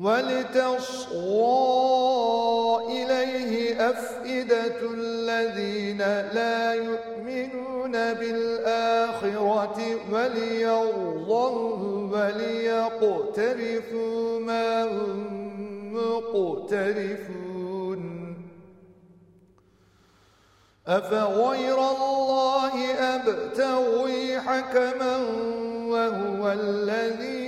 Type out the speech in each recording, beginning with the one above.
ولتصغى إليه أفئدة الذين لا يؤمنون بالآخرة وليرضوه وليقترفوا ما هم مقترفون. أفغير الله أبتغي حكما وهو الذي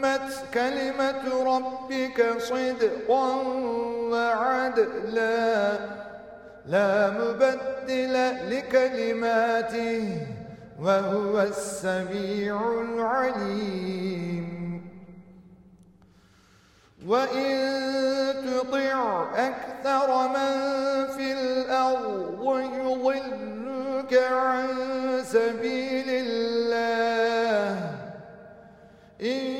وتمت كلمة ربك صدقا وعدلا لا مبدل لكلماته وهو السميع العليم. وإن تطع أكثر من في الأرض يضلك عن سبيل الله إن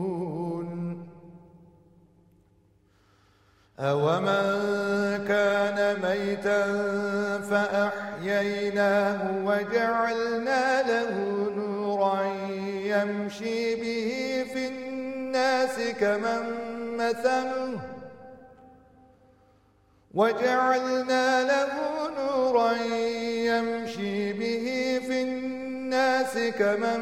أومن كان ميتا فأحييناه وجعلنا له نورا يمشي به في الناس كمن مثله وجعلنا له نورا يمشي به في الناس كمن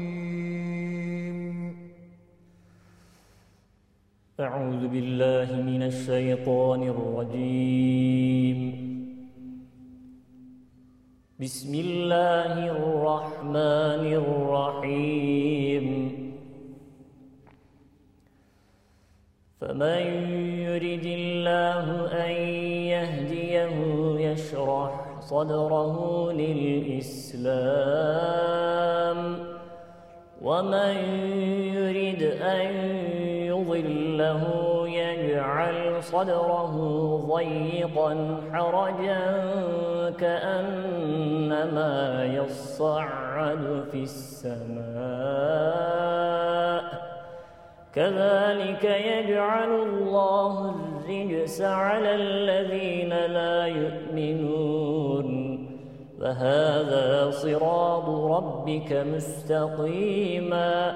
أعوذ بالله من الشيطان الرجيم. بسم الله الرحمن الرحيم. فمن يرد الله أن يهديه يشرح صدره للإسلام. ومن يرد أن يضله يجعل صدره ضيقا حرجا كأنما يصعد في السماء. كذلك يجعل الله الرجس على الذين لا يؤمنون. فهذا صراط ربك مستقيما.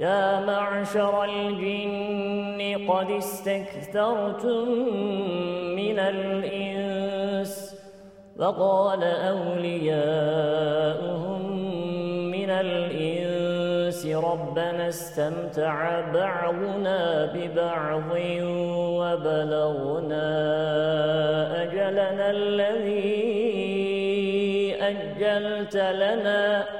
يا معشر الجن قد استكثرتم من الإنس وقال أولياؤهم من الإنس ربنا استمتع بعضنا ببعض وبلغنا أجلنا الذي أجلت لنا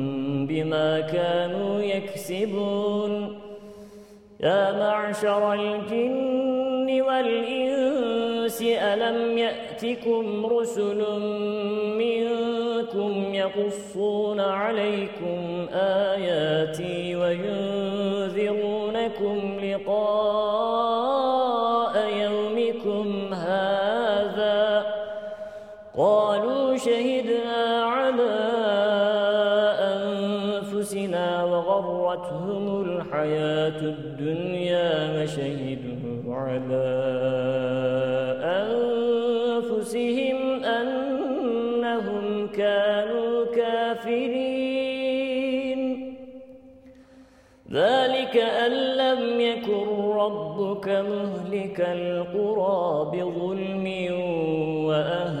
بما كانوا يكسبون. يا معشر الجن والإنس ألم يأتكم رسل منكم يقصون عليكم آياتي وينذرونكم الحياة الدنيا وشهدوا على أنفسهم أنهم كانوا كافرين. ذلك أن لم يكن ربك مهلك القرى بظلم وأهلها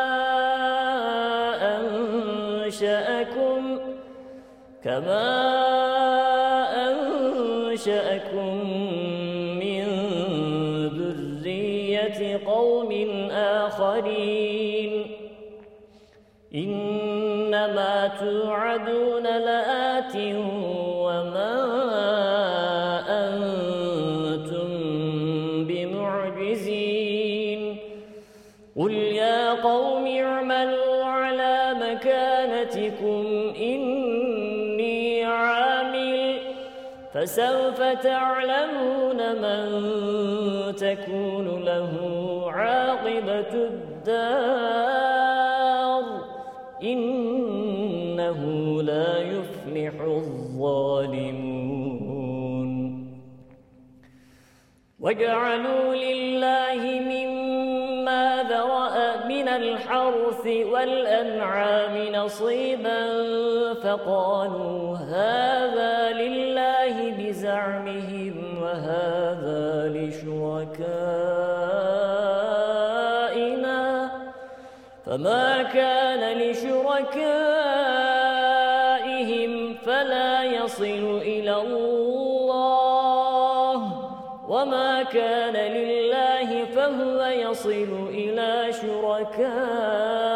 كما أنشأكم من ذرية قوم آخرين. إنما توعدون لآت فسوف تعلمون من تكون له عاقبة الدار. إنه لا يفلح الظالمون. وجعلوا لله مما ذرأ من الحرث والأنعام نصيبا. فقالوا هذا لله بزعمهم وهذا لشركائنا فما كان لشركائهم فلا يصل إلى الله وما كان لله فهو يصل إلى شركائهم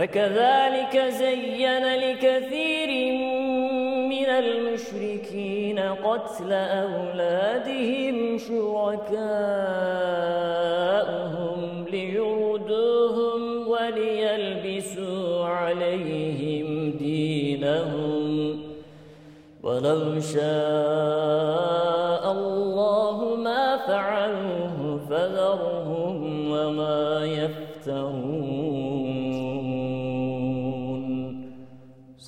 وكذلك زين لكثير من المشركين قتل أولادهم شركاءهم ليردوهم وليلبسوا عليهم دينهم ولو شاء الله ما فعلوه فذرهم وما يفترون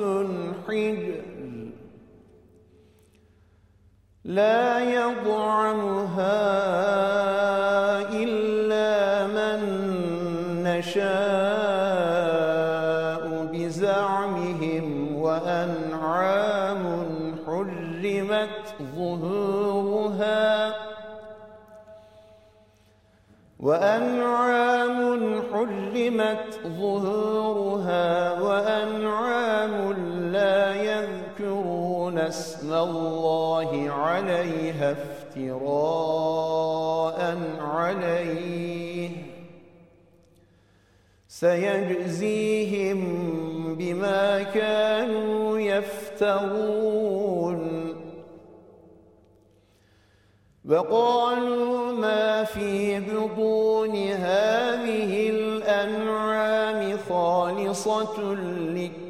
وحرث حجر. لا يطعمها إلا من نشاء بزعمهم وأنعام حرمت ظهورها وأنعام حرمت ظهورها وأنعام اسم الله عليها افتراء عليه سيجزيهم بما كانوا يفترون وقالوا ما في بطون هذه الأنعام خالصة لك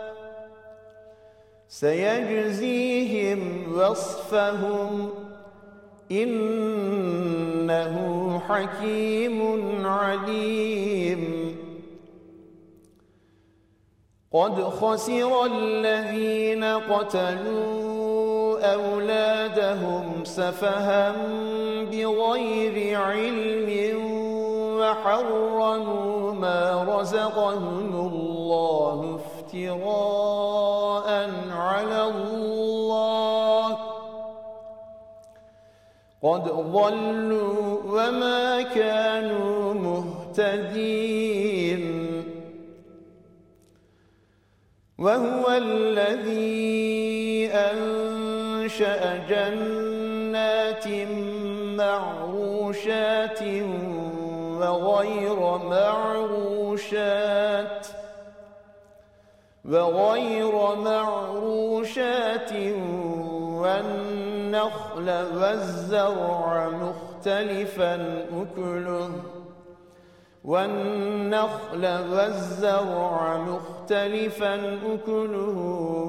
سيجزيهم وصفهم إنه حكيم عليم. قد خسر الذين قتلوا أولادهم سفها بغير علم وحرموا ما رزقهم الله افتراء الله. قد ضلوا وما كانوا مهتدين. وهو الذي أنشأ جنات معروشات وغير معروشات وغير معروشات والنخل والزرع مختلفا أكله. والنخل والزرع مختلفا أكله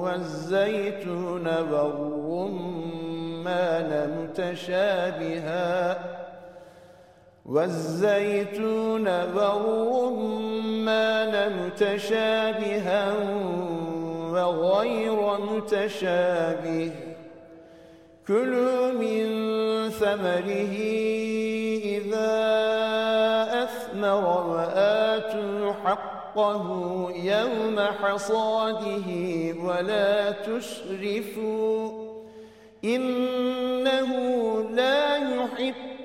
والزيتون والرمان متشابها. والزيتون والرمان متشابها وغير متشابه. كلوا من ثمره إذا أثمر وآتوا حقه يوم حصاده ولا تسرفوا إنه لا يحب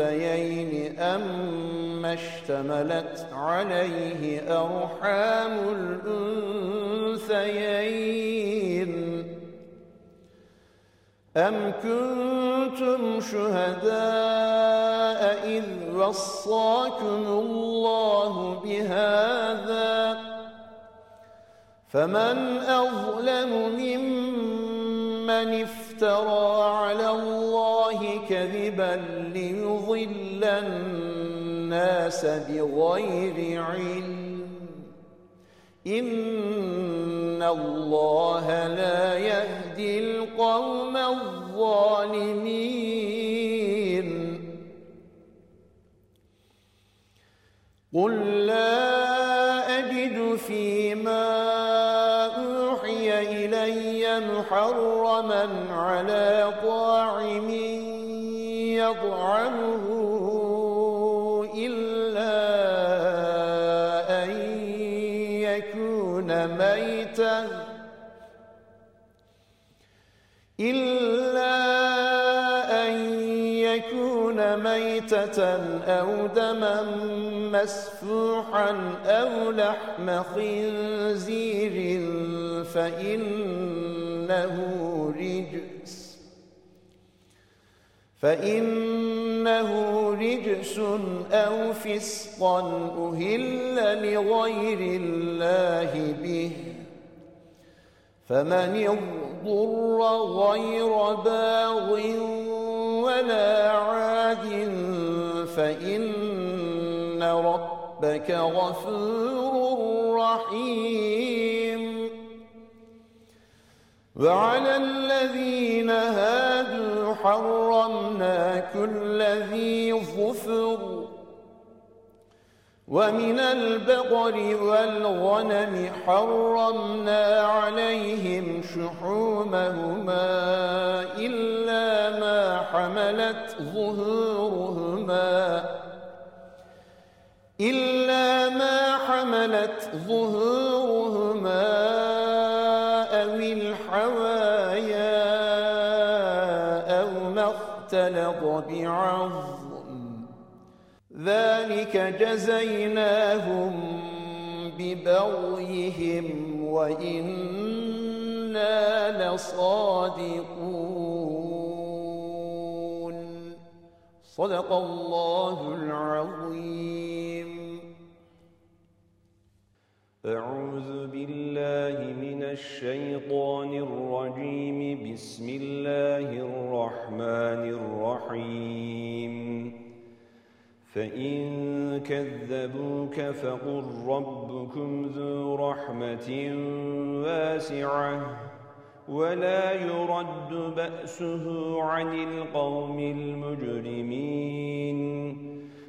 الأنثيين أم اشتملت عليه أرحام الأنثيين. أم كنتم شهداء إذ وصاكم الله بهذا؟ فمن أظلم ممن افترى على الله الله كذبا ليضل الناس بغير علم. إن الله لا يهدي القوم الظالمين. قل لا أجد فيما أوحي إلي محرما على طاعم يطعمه إلا أن يكون ميتا إلا أن يكون ميتة أو دما مسفوحا أو لحم خنزير فإنه رجس فإنه رجس أو فسقا أهل لغير الله به. فمن اضطر غير باغ ولا عاد فإن ربك غفور رحيم. وعلى الذين كل ذي ظفر ومن البقر والغنم حرمنا عليهم شحومهما إلا ما حملت ظهورهما إلا ما حملت ظهورهما اختلط بعظم ذلك جزيناهم ببغيهم وإنا لصادقون. صدق الله العظيم. أعوذ بالله من الشيطان الرجيم. بسم الله الرحمن الرحيم. فإن كذبوك فقل ربكم ذو رحمة واسعة ولا يرد بأسه عن القوم المجرمين.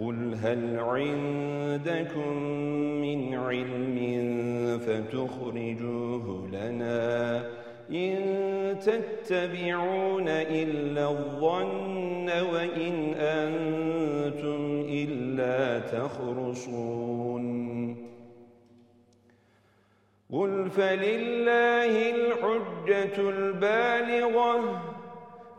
قل هل عندكم من علم فتخرجوه لنا إن تتبعون إلا الظن وإن أنتم إلا تخرصون قل فلله الحجة البالغة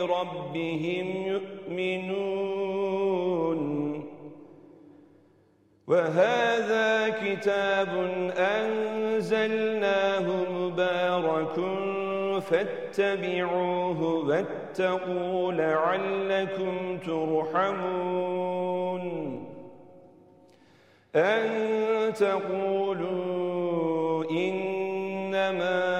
ربهم يؤمنون. وهذا كتاب أنزلناه مبارك فاتبعوه واتقوا لعلكم ترحمون. أن تقولوا إنما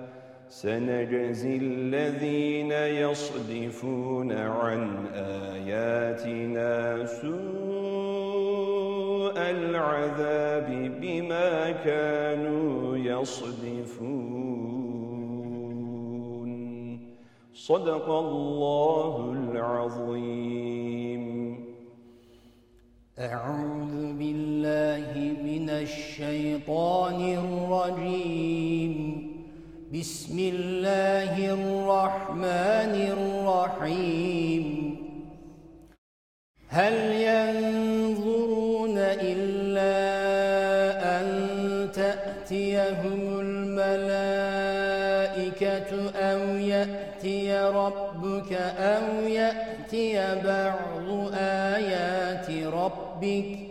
سنجزي الذين يصدفون عن آياتنا سوء العذاب بما كانوا يصدفون. صدق الله العظيم. أعوذ بالله من الشيطان الرجيم. بسم الله الرحمن الرحيم. هل ينظرون إلا أن تأتيهم الملائكة أو يأتي ربك أو يأتي بعض آيات ربك؟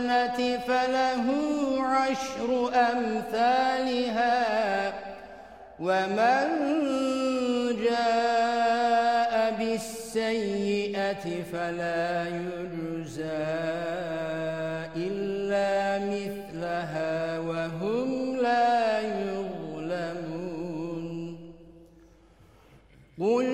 بالحسنة فله عشر أمثالها ومن جاء بالسيئة فلا يجزى إلا مثلها وهم لا يظلمون. قل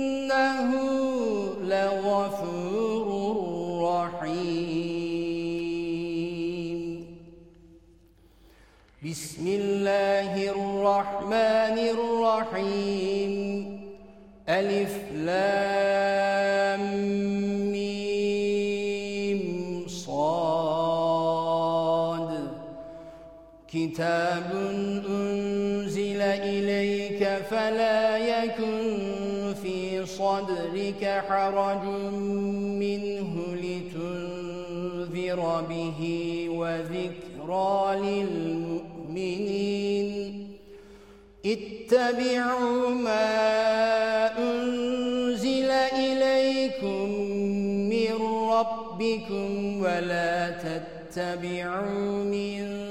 وإنه لغفور رحيم. بسم الله الرحمن الرحيم. ألف لام ميم صاد. كتاب صدرك حرج منه لتنذر به وذكرى للمؤمنين. اتبعوا ما أنزل إليكم من ربكم ولا تتبعوا من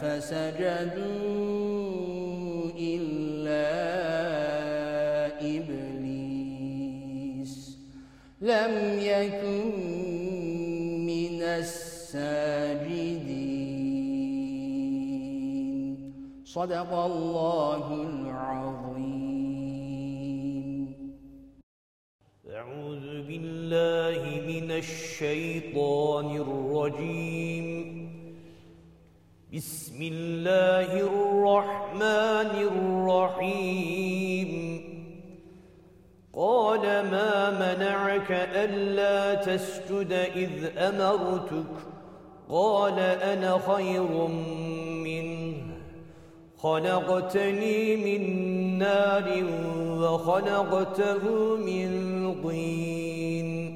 فسجدوا إلا إبليس. لم يكن من الساجدين. صدق الله العظيم. أعوذ بالله من الشيطان الرجيم. بسم الله الرحمن الرحيم. قال ما منعك ألا تسجد إذ أمرتك؟ قال أنا خير منه. خلقتني من نار وخلقته من طين.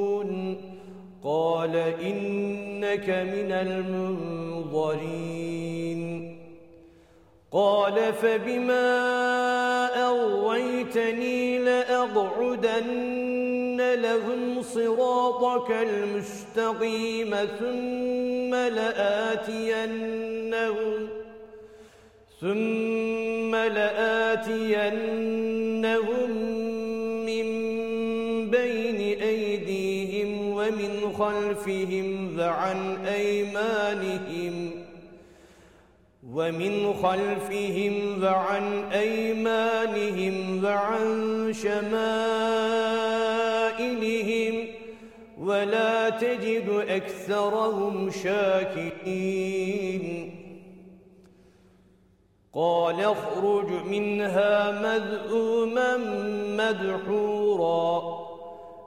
قال إنك من المنظرين. قال فبما أغويتني لأقعدن لهم صراطك المستقيم ثم لآتينهم ثم لآتينهم خلفهم وعن أيمانهم ومن خلفهم وعن أيمانهم وعن شمائلهم ولا تجد أكثرهم شاكرين. قال اخرج منها مذءوما مدحورا.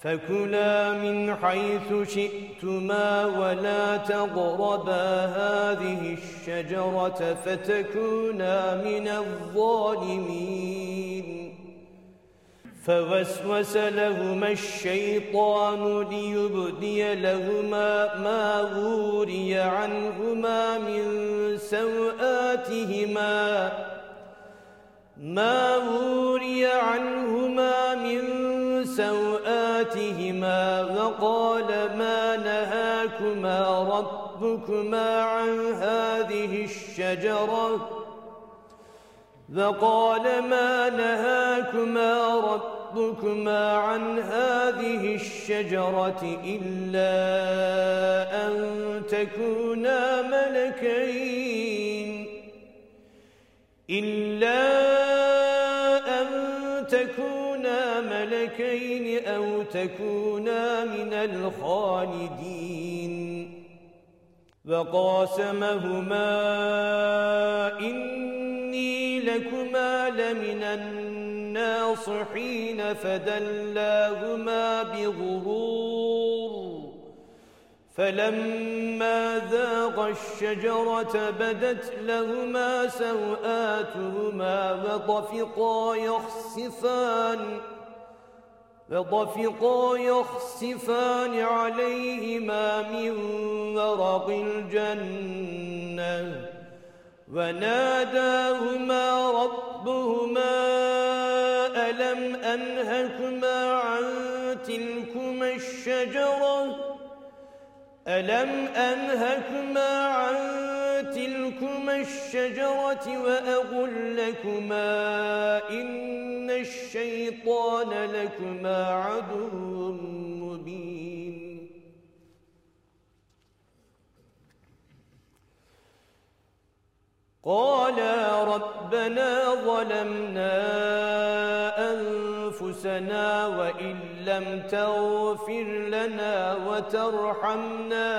فكلا من حيث شئتما ولا تقربا هذه الشجرة فتكونا من الظالمين. فوسوس لهما الشيطان ليبدي لهما ما وري عنهما من سوآتهما. ما وري عنهما من سوآتهما وقال ما نهاكما ربكما عن هذه الشجرة؟ وقال ما نهاكما ربكما عن هذه الشجرة إلا أن تكونا ملكين إلا أن ملكين أو تكونا من الخالدين. وقاسمهما إني لكما لمن الناصحين فدلاهما بغرور. فلما ذاق الشجرة بدت لهما سوآتهما وطفقا يخصفان. فطفقا يخسفان عليهما من ورق الجنة وناداهما ربهما ألم أنهكما عن تلكما الشجرة ألم أنهكما عن تلكما الشجرة وأقل لكما إن الشيطان لكما عدو مبين. قالا ربنا ظلمنا أنفسنا وإن لم تغفر لنا وترحمنا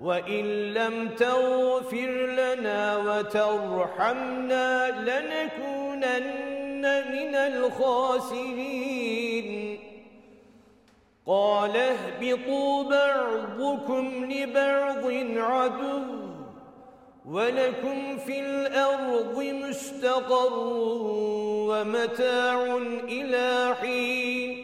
وإن لم تغفر لنا وترحمنا لنكونن من الخاسرين. قال اهبطوا بعضكم لبعض عدو ولكم في الأرض مستقر ومتاع إلى حين.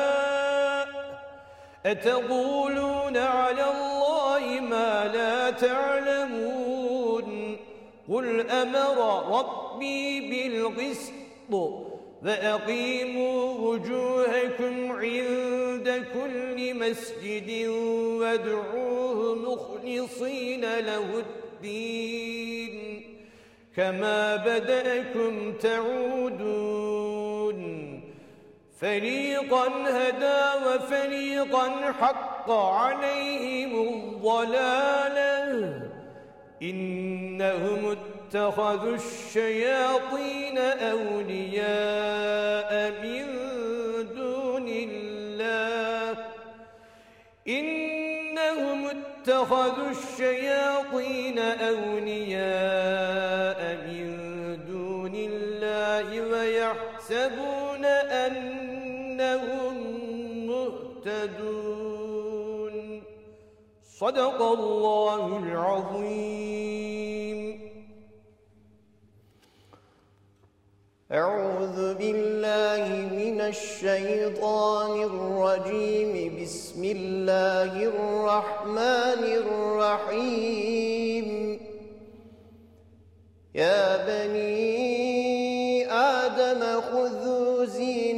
أتقولون على الله ما لا تعلمون؟ قل أمر ربي بالقسط فأقيموا وجوهكم عند كل مسجد وادعوه مخلصين له الدين. كما بدأكم تعودون. فريقا هدى وفريقا حق عليهم الضلالة إنهم اتخذوا الشياطين أولياء من دون الله إنهم اتخذوا الشياطين أولياء من الله ويحسبون أنهم مهتدون. صدق الله العظيم. أعوذ بالله من الشيطان الرجيم. بسم الله الرحمن الرحيم. يا بني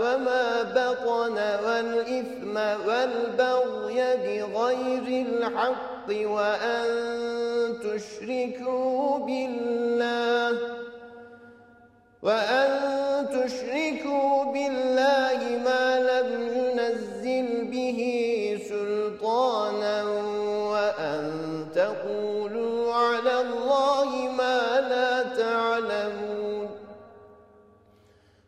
وما بطن والإثم والبغي بغير الحق وأن تشركوا بالله وأن تشركوا بالله ما لم ينزل به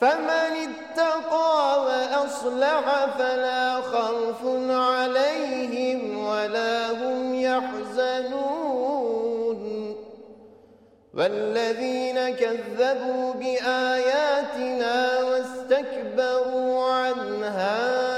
فمن اتقى وأصلح فلا خوف عليهم ولا هم يحزنون. والذين كذبوا بآياتنا واستكبروا عنها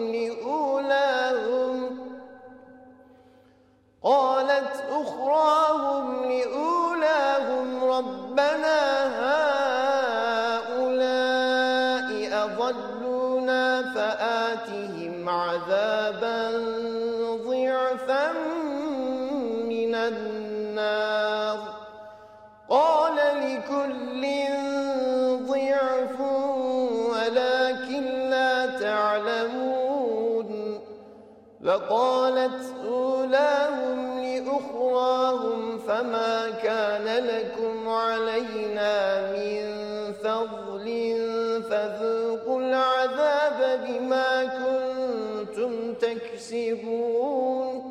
قالت أخراهم لأولاهم ربنا هؤلاء أضلونا فآتهم عذابا فما كان لكم علينا من فضل فذوقوا العذاب بما كنتم تكسبون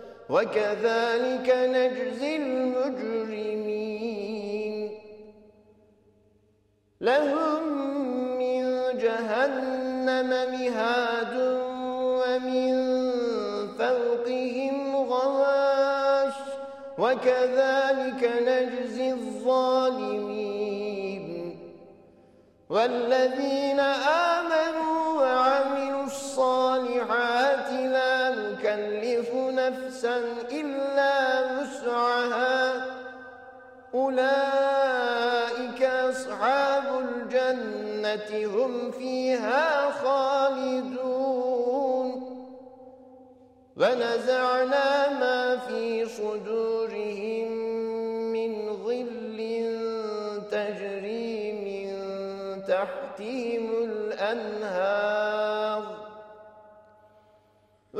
وكذلك نجزي المجرمين. لهم من جهنم مهاد ومن فوقهم غواش. وكذلك نجزي الظالمين. والذين آمنوا وعملوا الصالحات نفسا إلا وسعها. أولئك أصحاب الجنة هم فيها خالدون. ونزعنا ما في صدورهم من غل تجري من تحتهم الأنهار.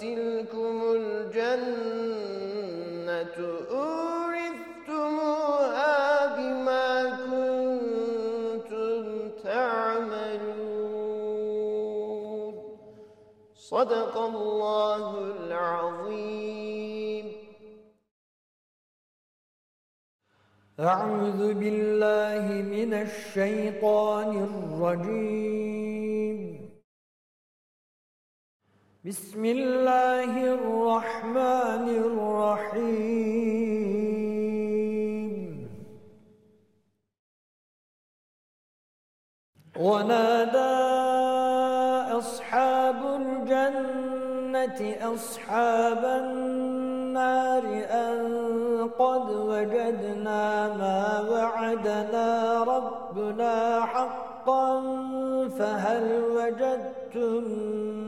تلكم الجنة أورثتموها بما كنتم تعملون. صدق الله العظيم. أعوذ بالله من الشيطان الرجيم. بسم الله الرحمن الرحيم. ونادى أصحاب الجنة أصحاب النار أن قد وجدنا ما وعدنا ربنا حقا فهل وجدتم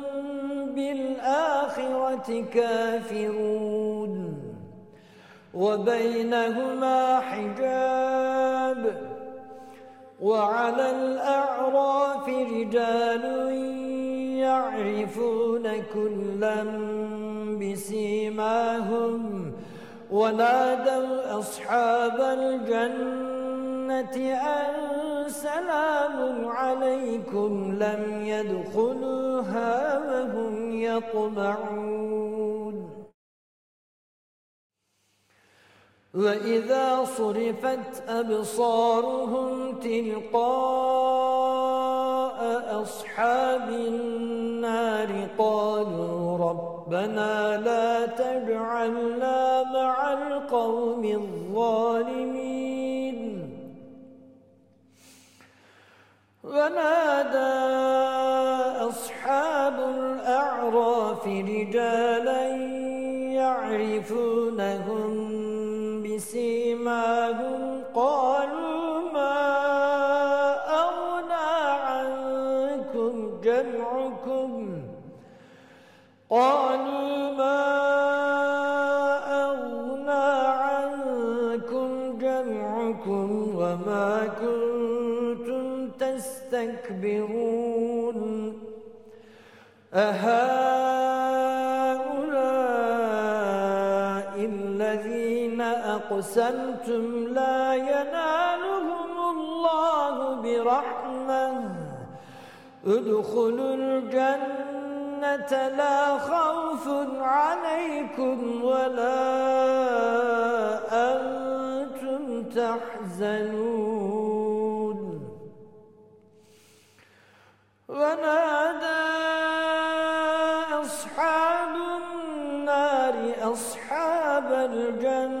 بالآخرة كافرون وبينهما حجاب وعلى الأعراف رجال يعرفون كلا بسيماهم ونادوا أصحاب الجنة أن سلام عليكم لم يدخلوها وهم يطمعون. وإذا صرفت أبصارهم تلقاء أصحاب النار قالوا ربنا لا تجعلنا مع القوم الظالمين. ونادى أصحاب الأعراف رجالا يعرفونهم بسيماهم قالوا أَحْسَنْتُمْ لا ينالهم الله برحمة. ادخلوا الجنة لا خوف عليكم ولا أنتم تحزنون. ونادى أصحاب النار أصحاب الجنة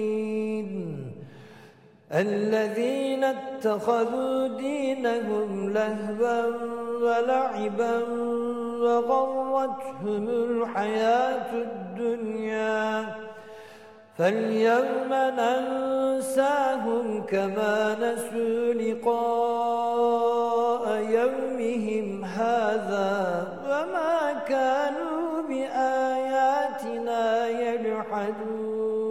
الذين اتخذوا دينهم لهبا ولعبا وغرتهم الحياة الدنيا. فاليوم ننساهم كما نسوا لقاء يومهم هذا وما كانوا بآياتنا يجحدون.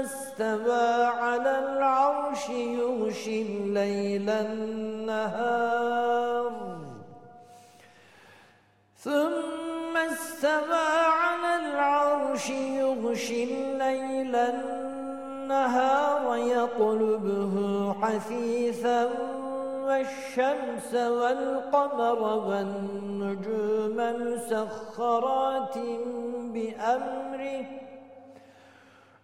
استوى على العرش يغشي الليل النهار. ثم استوى على العرش يغشي الليل النهار يطلبه حثيثا والشمس والقمر والنجوم مسخرات بأمره.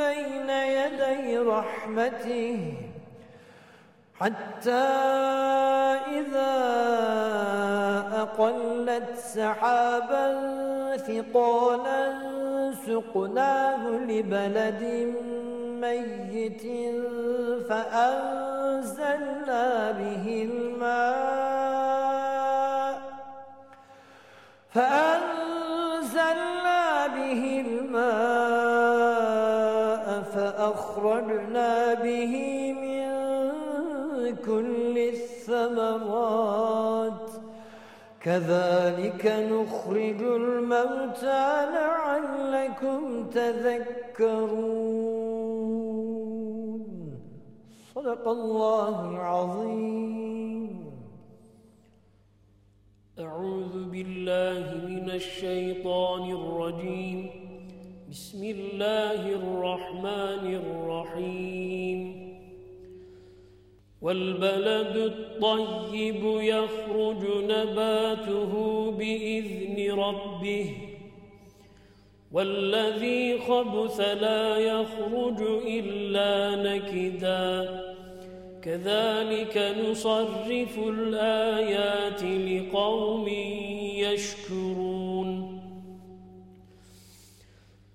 بين يدي رحمته حتى إذا أقلت سحابا ثقالا سقناه لبلد ميت فأنزلنا به الماء فأنزلنا به من كل الثمرات. كذلك نخرج الموتى لعلكم تذكرون. صدق الله العظيم. أعوذ بالله من الشيطان الرجيم. بسم الله الرحمن الرحيم. والبلد الطيب يخرج نباته بإذن ربه. والذي خبث لا يخرج إلا نكدا. كذلك نصرف الآيات لقوم يشكرون.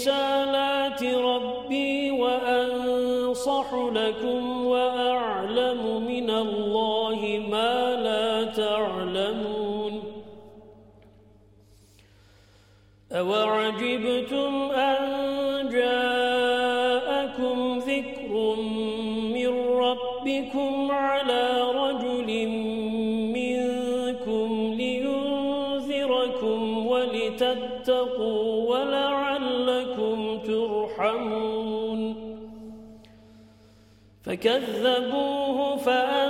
رسالات ربي وأنصح لكم كذبوه فأنزلوا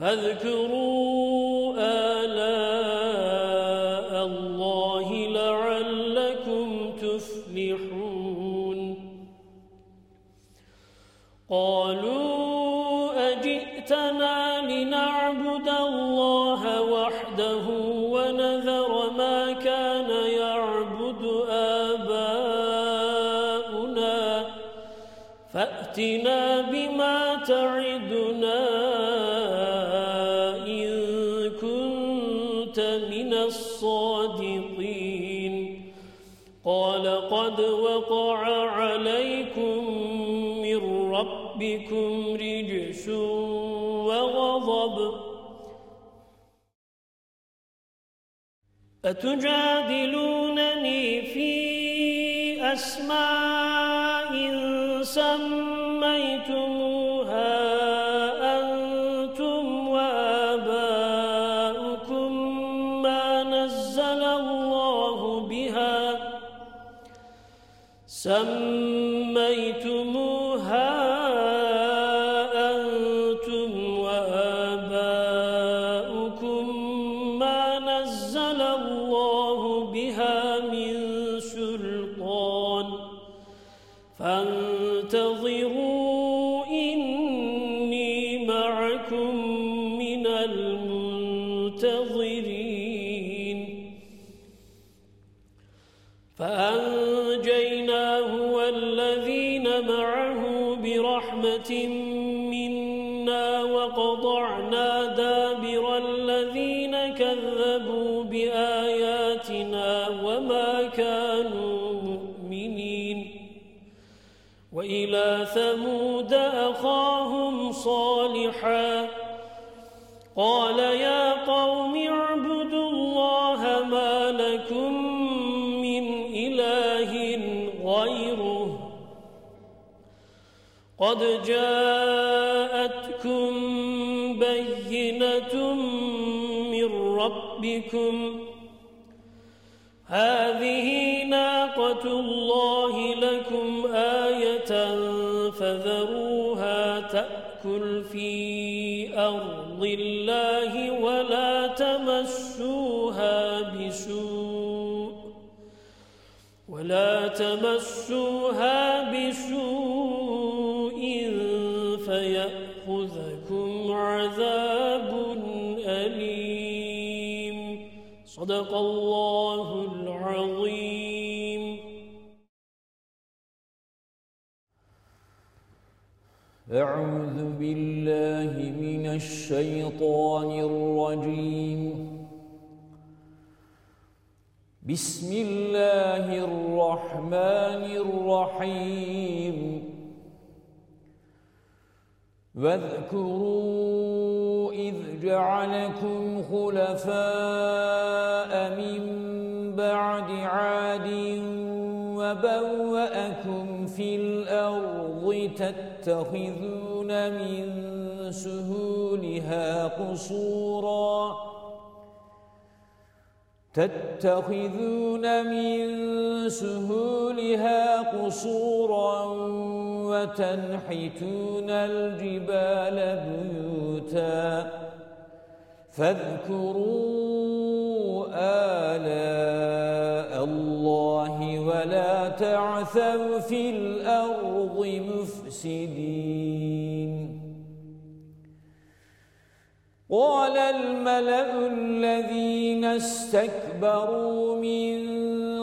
فاذكروا بكم رجس وغضب. أتجادلونني في أسماء سمى فأنجيناه والذين معه برحمة منا وقضعنا دابر الذين كذبوا بآياتنا وما كانوا مؤمنين وإلى ثمود أخاهم صالحا قال يا قد جاءتكم بينة من ربكم. هذه ناقة الله لكم آية فذروها تأكل في أرض الله ولا تمسوها بسوء ولا تمسوها بسوء أعوذ بالله من الشيطان الرجيم. بسم الله الرحمن الرحيم. واذكروا إذ جعلكم خلفاء من بعد عاد وبوأكم في الأرض تتخذون من سهولها قصورا تتخذون من سهولها قصورا وتنحتون الجبال بيوتا فاذكروا آلاء الله ولا تعثوا في الأرض مفسدين. قال الملأ الذين استكبروا من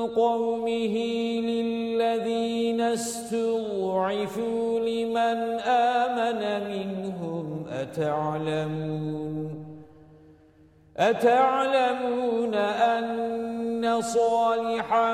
قومه للذين استضعفوا لمن آمن منهم أتعلمون؟ أتعلمون أن صالحا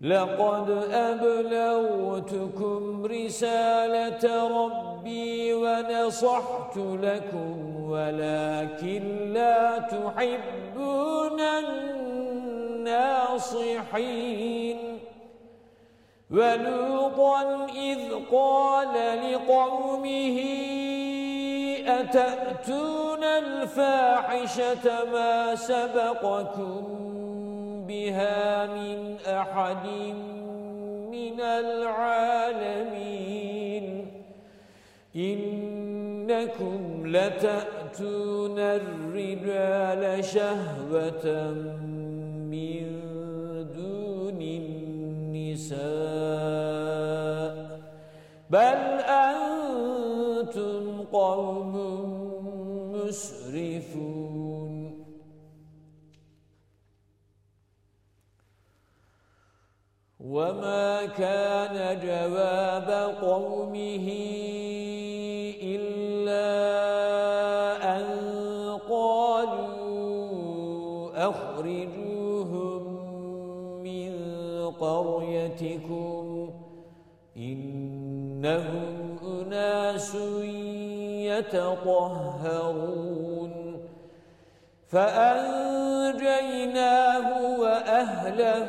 لقد أبلغتكم رسالة ربي ونصحت لكم ولكن لا تحبون الناصحين. ولوطا إذ قال لقومه أتأتون الفاحشة ما سبقكم؟ بها من أحد من العالمين. إنكم لتأتون الرجال شهوة من دون النساء. بل أنتم قوم وما كان جواب قومه إلا أن قالوا أخرجوهم من قريتكم إنهم أناس يتطهرون فأنجيناه وأهله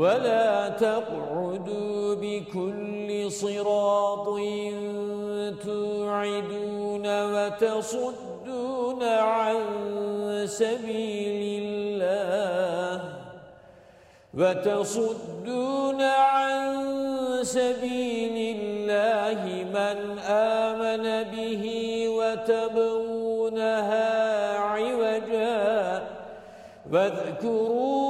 ولا تقعدوا بكل صراط توعدون وتصدون عن سبيل الله وتصدون عن سبيل الله من آمن به وتبغونها عوجا واذكروا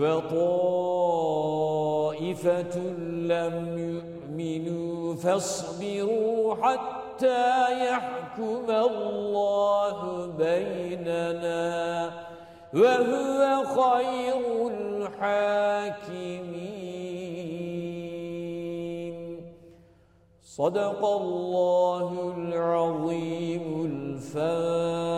وطائفة لم يؤمنوا فاصبروا حتى يحكم الله بيننا وهو خير الحاكمين. صدق الله العظيم الفاتحة.